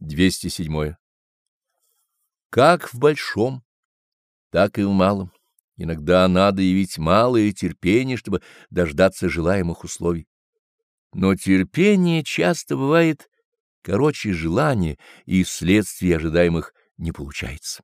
207. Как в большом, так и в малом. Иногда надо явить малое терпение, чтобы дождаться желаемых условий. Но терпение часто бывает короче желания, и вследствие ожидаемых не получается.